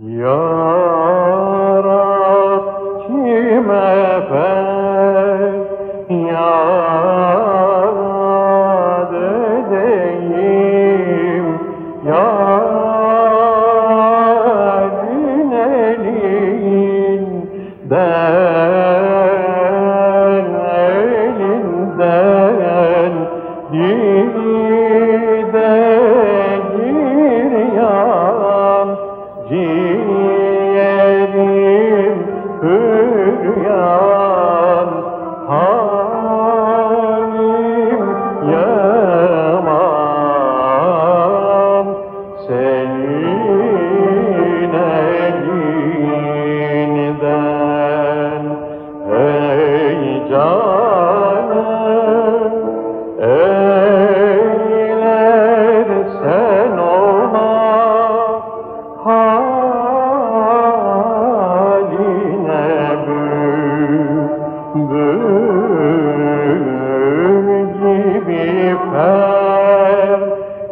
Yarab kime feryat edeyim Yarın elinden, elinden Oh.